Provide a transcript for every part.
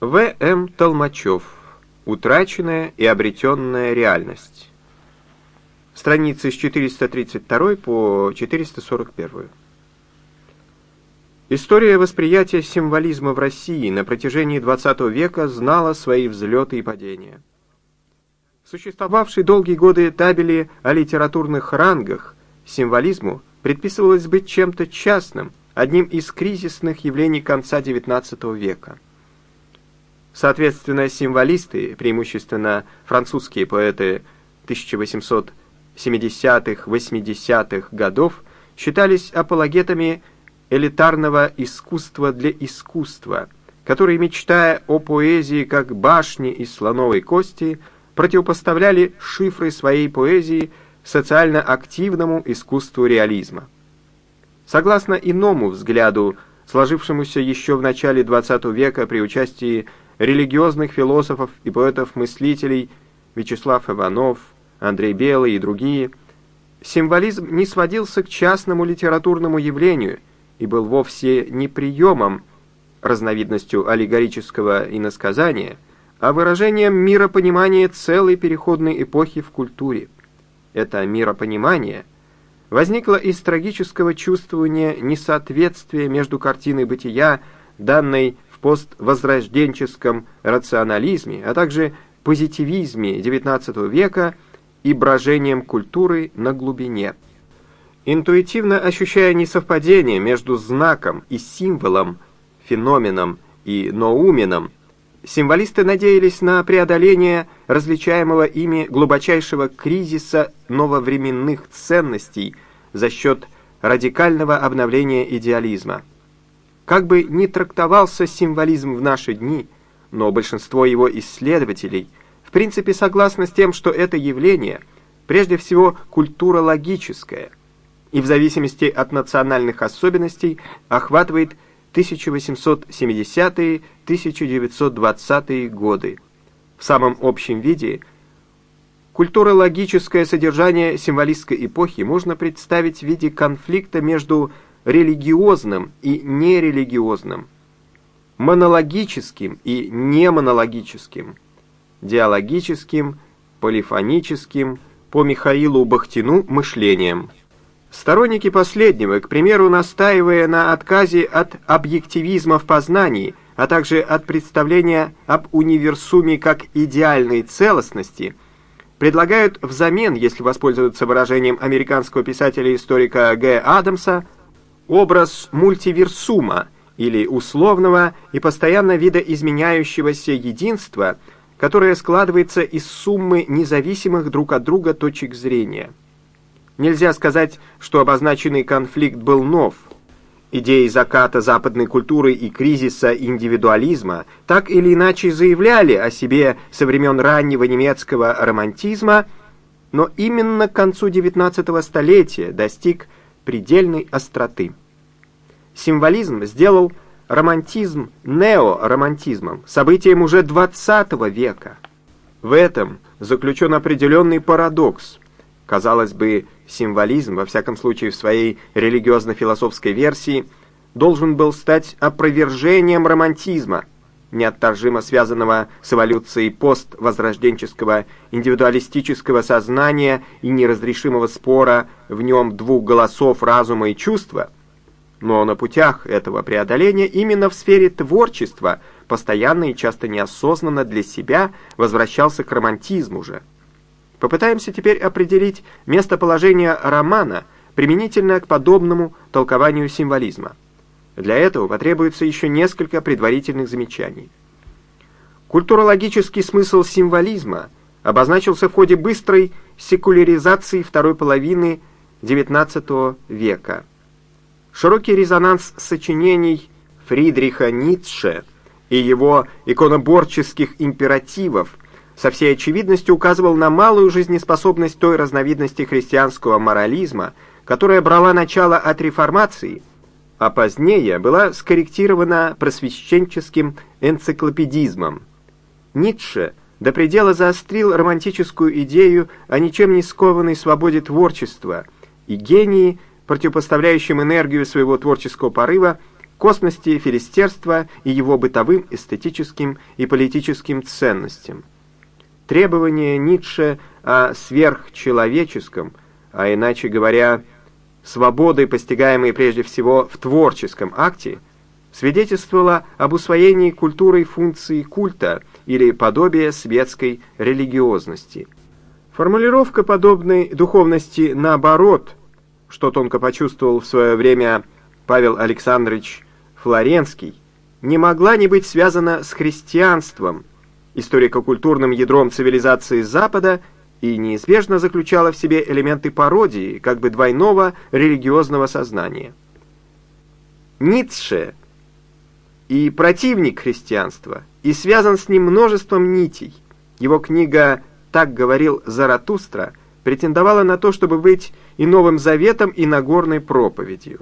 В. М. Толмачев. Утраченная и обретенная реальность. Страницы с 432 по 441. История восприятия символизма в России на протяжении XX века знала свои взлеты и падения. Существовавшие долгие годы табели о литературных рангах символизму предписывалось быть чем-то частным, одним из кризисных явлений конца XIX века. Соответственно, символисты, преимущественно французские поэты 1870-80-х годов, считались апологетами элитарного искусства для искусства, которые, мечтая о поэзии как башни из слоновой кости, противопоставляли шифры своей поэзии социально активному искусству реализма. Согласно иному взгляду, сложившемуся еще в начале XX века при участии религиозных философов и поэтов-мыслителей Вячеслав Иванов, Андрей Белый и другие, символизм не сводился к частному литературному явлению и был вовсе не приемом, разновидностью аллегорического иносказания, а выражением миропонимания целой переходной эпохи в культуре. Это миропонимание – возникло из трагического чувствования несоответствия между картиной бытия, данной в поствозрожденческом рационализме, а также позитивизме XIX века и брожением культуры на глубине. Интуитивно ощущая несовпадение между знаком и символом, феноменом и ноуменом, символисты надеялись на преодоление различаемого ими глубочайшего кризиса нововременных ценностей за счет радикального обновления идеализма. Как бы ни трактовался символизм в наши дни, но большинство его исследователей в принципе согласны с тем, что это явление прежде всего культурологическое и в зависимости от национальных особенностей охватывает 1870-1920 годы. В самом общем виде культурологическое содержание символистской эпохи можно представить в виде конфликта между религиозным и нерелигиозным, монологическим и немонологическим, диалогическим, полифоническим, по Михаилу Бахтину мышлением. Сторонники последнего, к примеру, настаивая на отказе от объективизма в познании, а также от представления об универсуме как идеальной целостности, предлагают взамен, если воспользоваться выражением американского писателя-историка Г. Адамса, образ мультиверсума или условного и постоянно видоизменяющегося единства, которое складывается из суммы независимых друг от друга точек зрения. Нельзя сказать, что обозначенный конфликт был нов. Идеи заката западной культуры и кризиса индивидуализма так или иначе заявляли о себе со времен раннего немецкого романтизма, но именно к концу XIX столетия достиг предельной остроты. Символизм сделал романтизм неоромантизмом, событием уже XX века. В этом заключен определенный парадокс. Казалось бы, символизм, во всяком случае в своей религиозно-философской версии, должен был стать опровержением романтизма, неотторжимо связанного с эволюцией поствозрожденческого индивидуалистического сознания и неразрешимого спора в нем двух голосов разума и чувства, но на путях этого преодоления именно в сфере творчества постоянно и часто неосознанно для себя возвращался к романтизму же. Попытаемся теперь определить местоположение романа применительно к подобному толкованию символизма. Для этого потребуется еще несколько предварительных замечаний. Культурологический смысл символизма обозначился в ходе быстрой секуляризации второй половины XIX века. Широкий резонанс сочинений Фридриха Ницше и его иконоборческих императивов со всей очевидностью указывал на малую жизнеспособность той разновидности христианского морализма, которая брала начало от реформации, а позднее была скорректирована просвещенческим энциклопедизмом. Ницше до предела заострил романтическую идею о ничем не скованной свободе творчества и гении, противопоставляющем энергию своего творческого порыва косности филистерства и его бытовым, эстетическим и политическим ценностям. Требование Ницше о сверхчеловеческом, а иначе говоря, свободы, постигаемой прежде всего в творческом акте, свидетельствовало об усвоении культурой функции культа или подобия светской религиозности. Формулировка подобной духовности наоборот, что тонко почувствовал в свое время Павел Александрович Флоренский, не могла не быть связана с христианством, историко-культурным ядром цивилизации Запада и неизбежно заключала в себе элементы пародии, как бы двойного религиозного сознания. Ницше и противник христианства, и связан с ним множеством нитей. Его книга «Так говорил Заратустра» претендовала на то, чтобы быть и Новым Заветом, и Нагорной проповедью.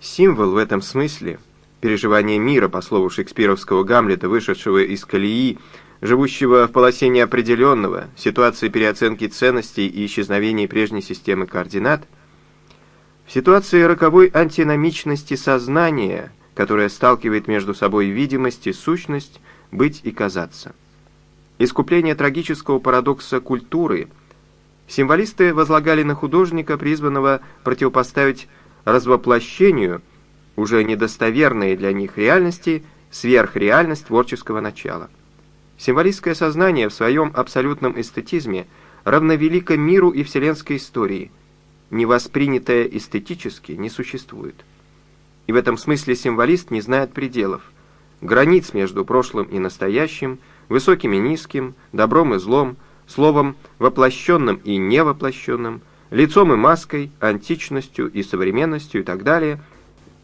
Символ в этом смысле – переживание мира, по слову шекспировского Гамлета, вышедшего из колеи, живущего в полосе неопределенного, ситуации переоценки ценностей и исчезновения прежней системы координат, в ситуации роковой антиномичности сознания, которая сталкивает между собой видимость и сущность, быть и казаться. Искупление трагического парадокса культуры символисты возлагали на художника, призванного противопоставить развоплощению уже недостоверные для них реальности сверхреальность творческого начала. Символистское сознание в своем абсолютном эстетизме равновелико миру и вселенской истории. Невоспринятое эстетически не существует. И в этом смысле символист не знает пределов, границ между прошлым и настоящим, высоким и низким, добром и злом, словом воплощенным и невоплощенным, лицом и маской, античностью и современностью и так далее,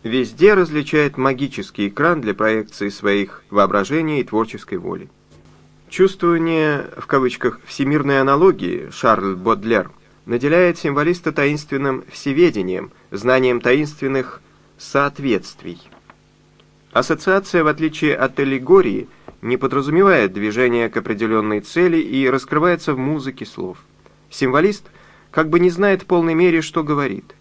везде различает магический экран для проекции своих воображения и творческой воли. Чувствование, в кавычках, всемирной аналогии Шарль Бодлер наделяет символиста таинственным всеведением, знанием таинственных соответствий. Ассоциация, в отличие от аллегории, не подразумевает движение к определенной цели и раскрывается в музыке слов. Символист как бы не знает в полной мере, что говорит.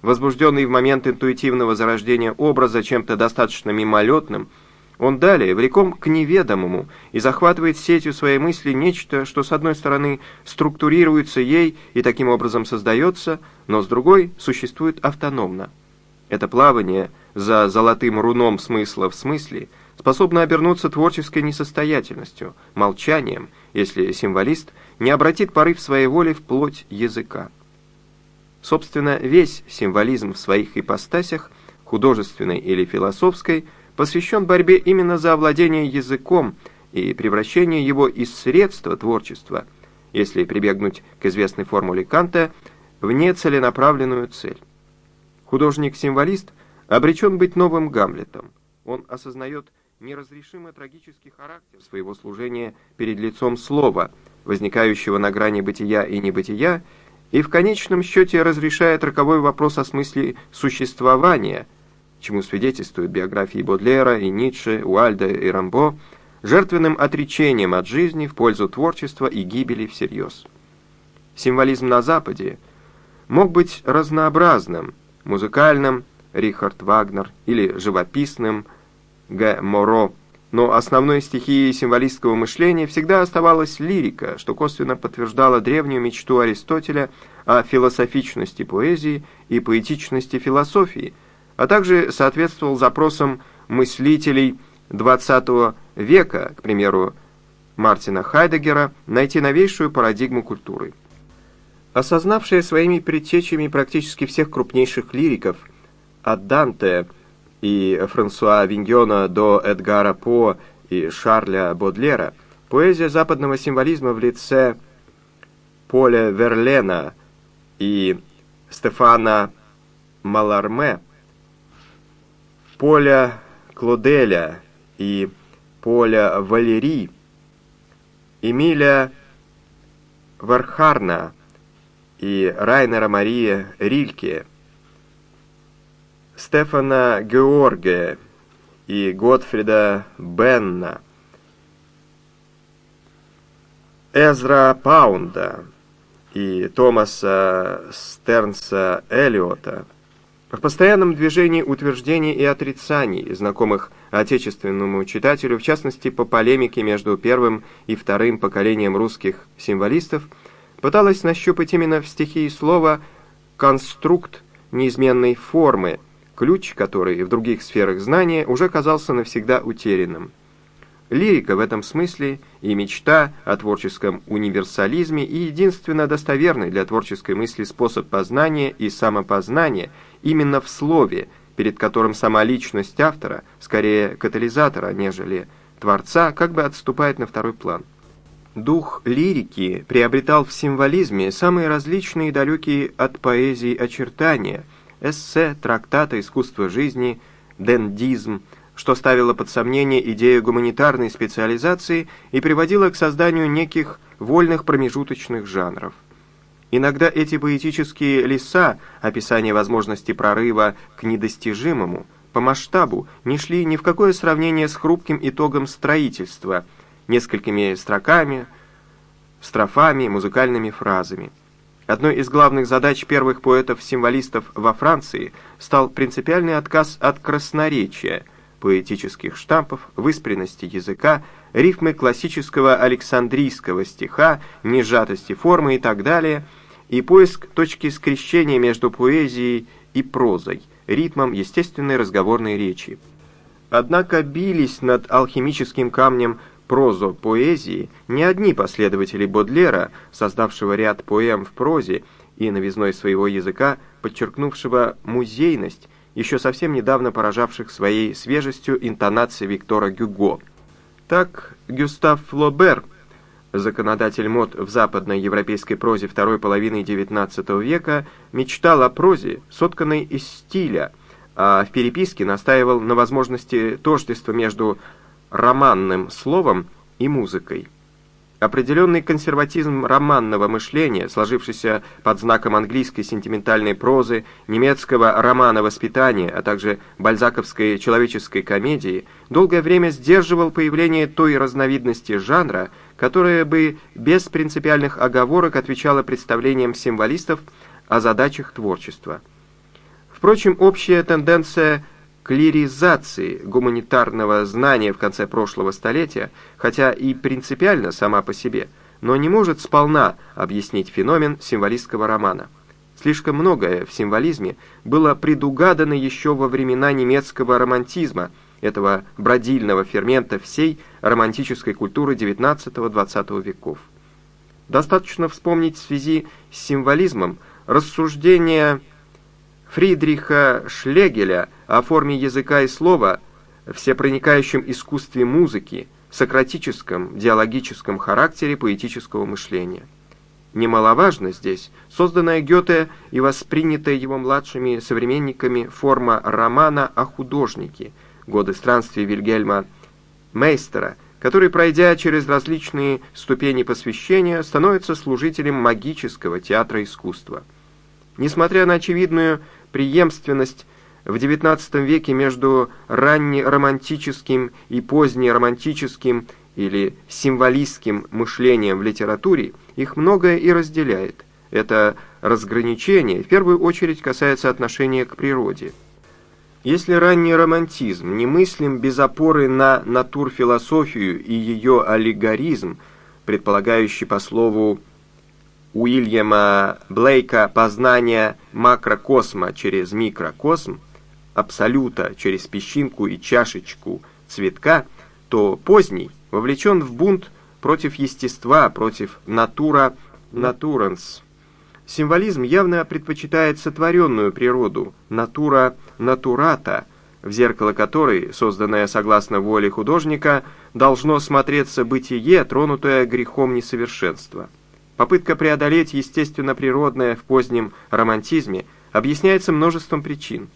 Возбужденный в момент интуитивного зарождения образа чем-то достаточно мимолетным – он далее влеком к неведомому и захватывает сетью своей мысли нечто, что с одной стороны структурируется ей и таким образом создается, но с другой существует автономно. Это плавание за золотым руном смысла в смысле способно обернуться творческой несостоятельностью, молчанием, если символист не обратит порыв своей воли в плоть языка. Собственно, весь символизм в своих ипостасях, художественной или философской – посвящен борьбе именно за овладение языком и превращение его из средства творчества, если прибегнуть к известной формуле Канта, в нецеленаправленную цель. Художник-символист обречен быть новым Гамлетом. Он осознает неразрешимо трагический характер своего служения перед лицом слова, возникающего на грани бытия и небытия, и в конечном счете разрешает роковой вопрос о смысле существования – чему свидетельствуют биографии Бодлера и Ницше, Уальда и Рамбо, жертвенным отречением от жизни в пользу творчества и гибели всерьез. Символизм на Западе мог быть разнообразным, музыкальным, Рихард Вагнер, или живописным, Г. Моро, но основной стихией символистского мышления всегда оставалась лирика, что косвенно подтверждало древнюю мечту Аристотеля о философичности поэзии и поэтичности философии – а также соответствовал запросам мыслителей XX века, к примеру, Мартина Хайдегера, найти новейшую парадигму культуры. Осознавшая своими предтечами практически всех крупнейших лириков, от Данте и Франсуа Виньона до Эдгара По и Шарля Бодлера, поэзия западного символизма в лице Поля Верлена и Стефана Маларме – Поля Клоделя и Поля Валери, Эмиля Вархарна и Райнера Мария Рильке, Стефана Георге и Готфрида Бенна, Эзра Паунда и Томаса Стернса Эллиота – В постоянном движении утверждений и отрицаний, знакомых отечественному читателю, в частности по полемике между первым и вторым поколением русских символистов, пыталась нащупать именно в стихии слова конструкт неизменной формы, ключ, который в других сферах знания уже казался навсегда утерянным. Лирика в этом смысле и мечта о творческом универсализме и единственно достоверный для творческой мысли способ познания и самопознания именно в слове, перед которым сама личность автора, скорее катализатора, нежели творца, как бы отступает на второй план. Дух лирики приобретал в символизме самые различные и далекие от поэзии очертания, эссе, трактаты, искусство жизни, дендизм, что ставило под сомнение идею гуманитарной специализации и приводило к созданию неких вольных промежуточных жанров. Иногда эти поэтические леса, описание возможности прорыва к недостижимому, по масштабу не шли ни в какое сравнение с хрупким итогом строительства, несколькими строками, строфами, музыкальными фразами. Одной из главных задач первых поэтов-символистов во Франции стал принципиальный отказ от красноречия – поэтических штампов, выспренности языка, рифмы классического александрийского стиха, нежатости формы и так далее, и поиск точки скрещения между поэзией и прозой, ритмом естественной разговорной речи. Однако бились над алхимическим камнем прозо поэзии не одни последователи Бодлера, создавшего ряд поэм в прозе и новизной своего языка, подчеркнувшего музейность еще совсем недавно поражавших своей свежестью интонации Виктора Гюго. Так Гюстав Флобер, законодатель мод в западной европейской прозе второй половины XIX века, мечтал о прозе, сотканной из стиля, а в переписке настаивал на возможности тождества между романным словом и музыкой. Определенный консерватизм романного мышления, сложившийся под знаком английской сентиментальной прозы, немецкого романа воспитания, а также бальзаковской человеческой комедии, долгое время сдерживал появление той разновидности жанра, которая бы без принципиальных оговорок отвечала представлениям символистов о задачах творчества. Впрочем, общая тенденция клиризации гуманитарного знания в конце прошлого столетия, хотя и принципиально сама по себе, но не может сполна объяснить феномен символистского романа. Слишком многое в символизме было предугадано еще во времена немецкого романтизма, этого бродильного фермента всей романтической культуры XIX-XX веков. Достаточно вспомнить в связи с символизмом рассуждения Фридриха Шлегеля о форме языка и слова, всепроникающем искусстве музыки, сократическом, диалогическом характере поэтического мышления. Немаловажно здесь созданная Гёте и воспринятая его младшими современниками форма романа о художнике, годы странствий Вильгельма Мейстера, который, пройдя через различные ступени посвящения, становится служителем магического театра искусства. Несмотря на очевидную преемственность в XIX веке между раннеромантическим и позднеромантическим или символистским мышлением в литературе, их многое и разделяет. Это разграничение в первую очередь касается отношения к природе. Если ранний романтизм немыслим без опоры на натурфилософию и ее аллегоризм, предполагающий по слову Уильяма Блейка познание макрокосма через микрокосм, абсолюта через песчинку и чашечку цветка, то поздний вовлечен в бунт против естества, против натура натуранс. Символизм явно предпочитает сотворенную природу, натура натурата, в зеркало которой, созданное согласно воле художника, должно смотреться бытие, тронутое грехом несовершенства. Попытка преодолеть естественно-природное в позднем романтизме объясняется множеством причин.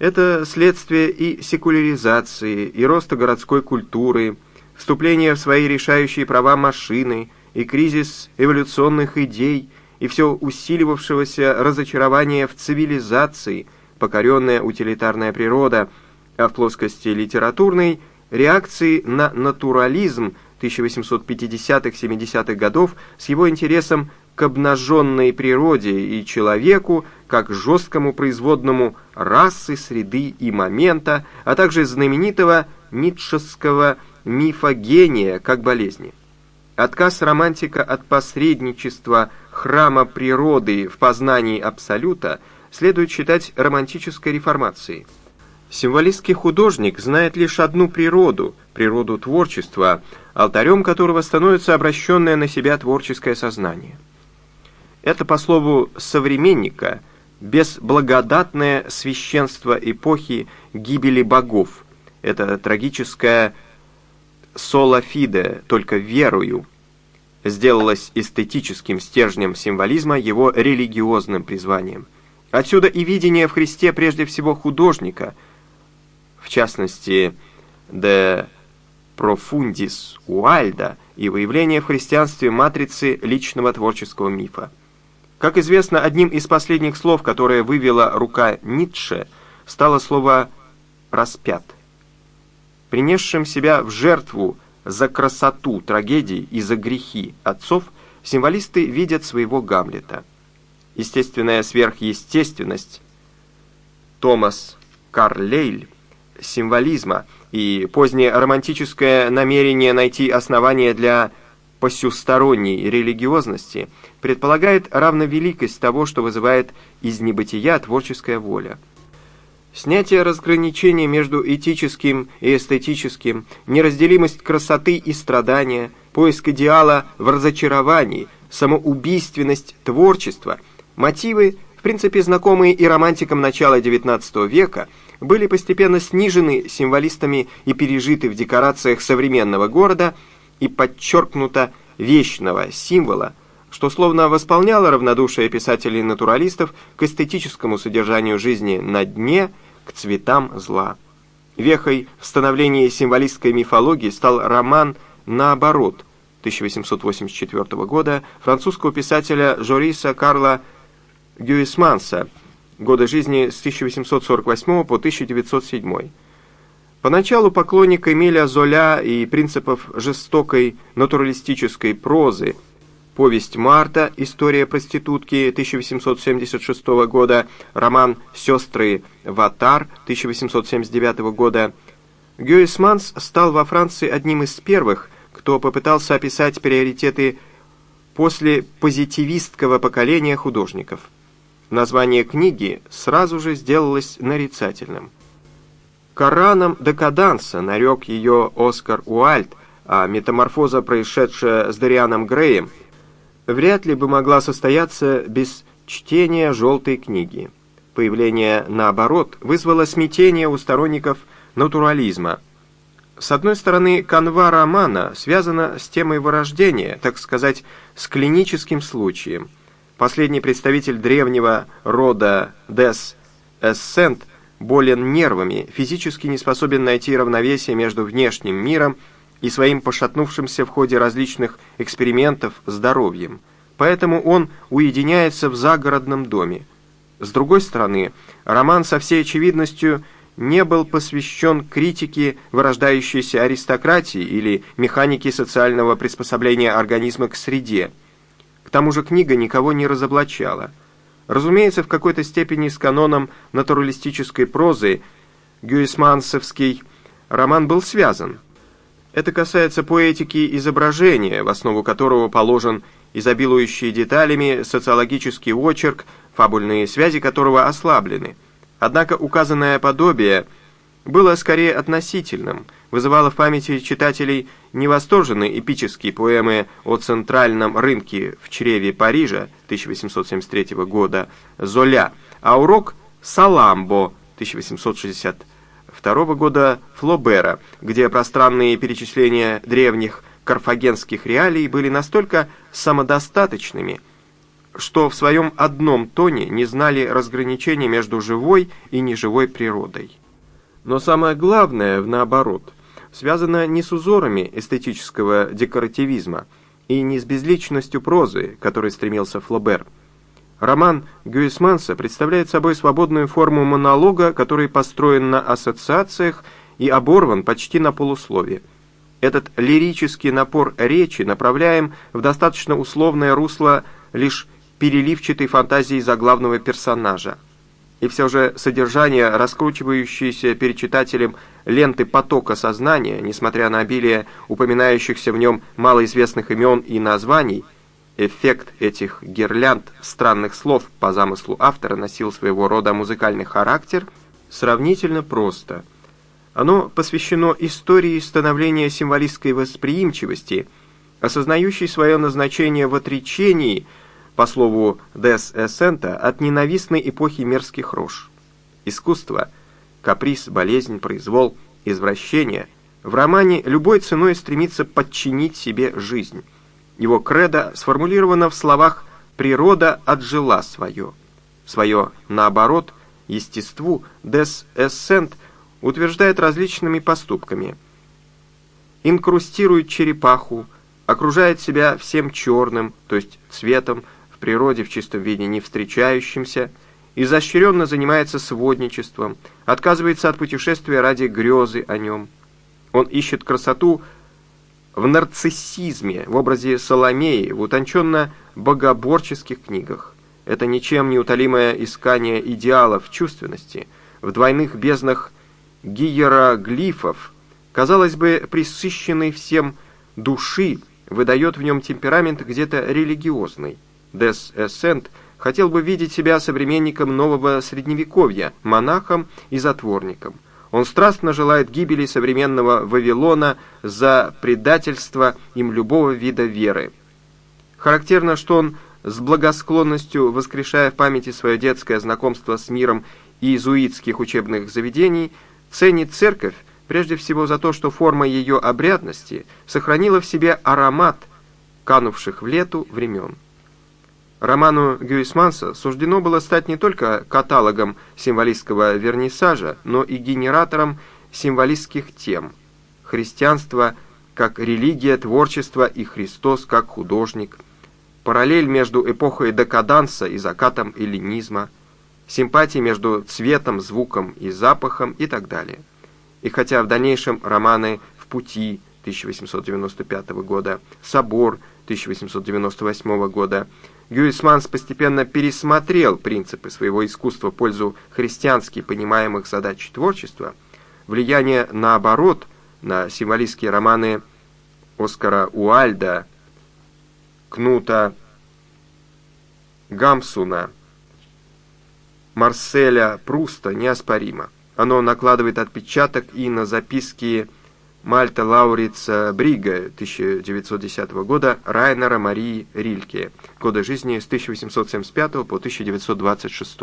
Это следствие и секуляризации, и роста городской культуры, вступление в свои решающие права машины, и кризис эволюционных идей, и все усиливавшегося разочарования в цивилизации, покоренная утилитарная природа, а в плоскости литературной – реакции на натурализм – 1850-70-х годов с его интересом к обнаженной природе и человеку, как жесткому производному расы, среды и момента, а также знаменитого ницшевского мифа гения как болезни. Отказ романтика от посредничества храма природы в познании Абсолюта следует считать романтической реформацией. Символистский художник знает лишь одну природу, природу творчества, алтарем которого становится обращенное на себя творческое сознание. Это, по слову современника, безблагодатное священство эпохи гибели богов. Это трагическое «соло фиде», только верою, сделалось эстетическим стержнем символизма, его религиозным призванием. Отсюда и видение в Христе прежде всего художника, в частности, «de profundis Уальда» и выявление в христианстве матрицы личного творческого мифа. Как известно, одним из последних слов, которое вывела рука Ницше, стало слово «распят». Принесшим себя в жертву за красоту трагедий и за грехи отцов, символисты видят своего Гамлета. Естественная сверхъестественность Томас Карлейль символизма и позднее романтическое намерение найти основания для посюсторонней религиозности предполагает равновеликость того, что вызывает из небытия творческая воля. Снятие разграничения между этическим и эстетическим, неразделимость красоты и страдания, поиск идеала в разочаровании, самоубийственность творчества, мотивы, в принципе знакомые и романтикам начала XIX века, были постепенно снижены символистами и пережиты в декорациях современного города – и подчеркнуто вечного символа, что словно восполняло равнодушие писателей-натуралистов к эстетическому содержанию жизни на дне, к цветам зла. Вехой в становлении символистской мифологии стал роман «Наоборот» 1884 года французского писателя Жориса Карла Гюисманса, годы жизни с 1848 по 1907 Поначалу поклонник Эмиля Золя и принципов жестокой натуралистической прозы, повесть Марта, история проститутки 1876 года, роман «Сестры Ватар» 1879 года, Гюисманс стал во Франции одним из первых, кто попытался описать приоритеты после позитивистского поколения художников. Название книги сразу же сделалось нарицательным. Кораном декаданса нарек ее Оскар Уальд, а метаморфоза, происшедшая с Дарианом Греем, вряд ли бы могла состояться без чтения «желтой книги». Появление, наоборот, вызвало смятение у сторонников натурализма. С одной стороны, канва романа связана с темой вырождения, так сказать, с клиническим случаем. Последний представитель древнего рода Дес Эссент – болен нервами, физически не способен найти равновесие между внешним миром и своим пошатнувшимся в ходе различных экспериментов здоровьем. Поэтому он уединяется в загородном доме. С другой стороны, роман со всей очевидностью не был посвящен критике вырождающейся аристократии или механике социального приспособления организма к среде. К тому же книга никого не разоблачала – Разумеется, в какой-то степени с каноном натуралистической прозы гюисмансовский роман был связан. Это касается поэтики изображения, в основу которого положен изобилующий деталями социологический очерк, фабульные связи которого ослаблены. Однако указанное подобие было скорее относительным, вызывало в памяти читателей не восторженные эпические поэмы о центральном рынке в чреве Парижа 1873 года Золя, а урок Саламбо 1862 года Флобера, где пространные перечисления древних карфагенских реалий были настолько самодостаточными, что в своем одном тоне не знали разграничения между живой и неживой природой. Но самое главное, в наоборот, связано не с узорами эстетического декоративизма и не с безличностью прозы, которой стремился Флобер. Роман Гюисманса представляет собой свободную форму монолога, который построен на ассоциациях и оборван почти на полусловие. Этот лирический напор речи направляем в достаточно условное русло лишь переливчатой фантазией заглавного персонажа. И все же содержание, раскручивающееся перед читателем ленты потока сознания, несмотря на обилие упоминающихся в нем малоизвестных имен и названий, эффект этих гирлянд странных слов по замыслу автора носил своего рода музыкальный характер сравнительно просто. Оно посвящено истории становления символистской восприимчивости, осознающей свое назначение в отречении – по слову Дес Эссента, от ненавистной эпохи мерзких рож. Искусство, каприз, болезнь, произвол, извращение в романе любой ценой стремится подчинить себе жизнь. Его кредо сформулировано в словах «природа отжила свое». Свое, наоборот, естеству Дес Эссент утверждает различными поступками. Инкрустирует черепаху, окружает себя всем черным, то есть цветом, природе в чистом виде не встречающимся, изощренно занимается сводничеством, отказывается от путешествия ради грезы о нем. Он ищет красоту в нарциссизме, в образе Соломеи, в утонченно-богоборческих книгах. Это ничем не утолимое искание идеалов чувственности, в двойных безднах гиероглифов, казалось бы, присыщенный всем души, выдает в нем темперамент где-то религиозный. Дес Эссент хотел бы видеть себя современником нового средневековья, монахом и затворником. Он страстно желает гибели современного Вавилона за предательство им любого вида веры. Характерно, что он с благосклонностью, воскрешая в памяти свое детское знакомство с миром иезуитских учебных заведений, ценит церковь прежде всего за то, что форма ее обрядности сохранила в себе аромат канувших в лету времен. Роману Гюисманса суждено было стать не только каталогом символистского вернисажа, но и генератором символистских тем. Христианство как религия, творчество и Христос как художник. Параллель между эпохой декаданса и закатом эллинизма. Симпатии между цветом, звуком и запахом и так далее. И хотя в дальнейшем романы «В пути» 1895 года, «Собор» 1898 года, Гюисманс постепенно пересмотрел принципы своего искусства в пользу христиански понимаемых задач творчества, влияние наоборот на символистские романы Оскара Уальда, Кнута Гамсуна, Марселя Пруста неоспоримо. Оно накладывает отпечаток и на записки Мальта Лаурица Брига 1910 года Райнера Марии Рильке, годы жизни с 1875 по 1926.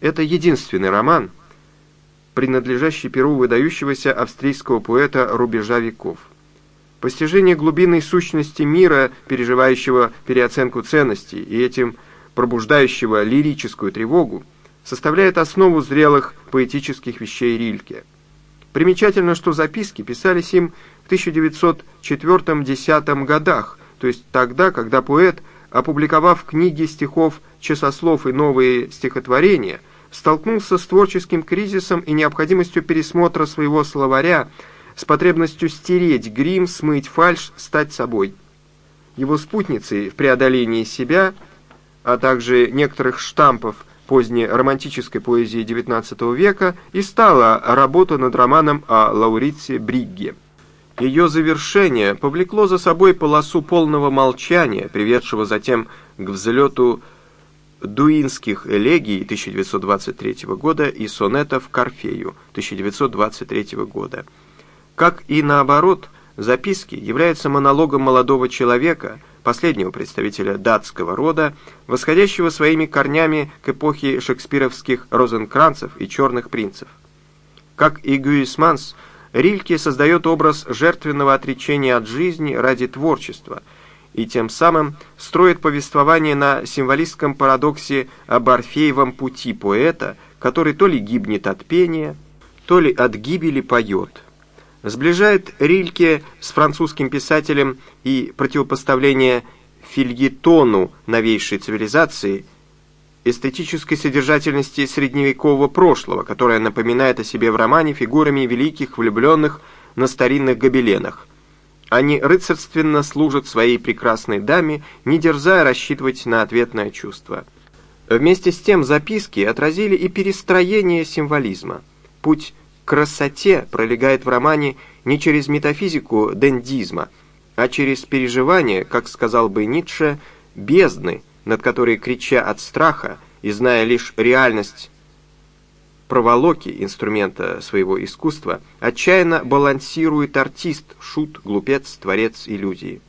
Это единственный роман, принадлежащий перу выдающегося австрийского поэта рубежа веков. Постижение глубинной сущности мира, переживающего переоценку ценностей и этим пробуждающего лирическую тревогу, составляет основу зрелых поэтических вещей Рильке – Примечательно, что записки писались им в 1904-10 годах, то есть тогда, когда поэт, опубликовав книги стихов «Часослов» и «Новые стихотворения», столкнулся с творческим кризисом и необходимостью пересмотра своего словаря, с потребностью стереть грим, смыть фальшь, стать собой. Его спутницей в преодолении себя, а также некоторых штампов поздней романтической поэзии XIX века и стала работа над романом о Лаурице Бригге. Ее завершение повлекло за собой полосу полного молчания, приведшего затем к взлету дуинских элегий 1923 года и сонетов к Орфею 1923 года. Как и наоборот, записки являются монологом молодого человека, последнего представителя датского рода, восходящего своими корнями к эпохе шекспировских розенкранцев и черных принцев. Как и Гюисманс, Рильке создает образ жертвенного отречения от жизни ради творчества и тем самым строит повествование на символистском парадоксе об Орфеевом пути поэта, который то ли гибнет от пения, то ли от гибели поет – сближает Рильке с французским писателем и противопоставление фильетону новейшей цивилизации эстетической содержательности средневекового прошлого, которая напоминает о себе в романе фигурами великих влюбленных на старинных гобеленах. Они рыцарственно служат своей прекрасной даме, не дерзая рассчитывать на ответное чувство. Вместе с тем записки отразили и перестроение символизма. Путь красоте пролегает в романе не через метафизику дендизма, а через переживание, как сказал бы Ницше, бездны, над которой, крича от страха и зная лишь реальность проволоки инструмента своего искусства, отчаянно балансирует артист, шут, глупец, творец иллюзии.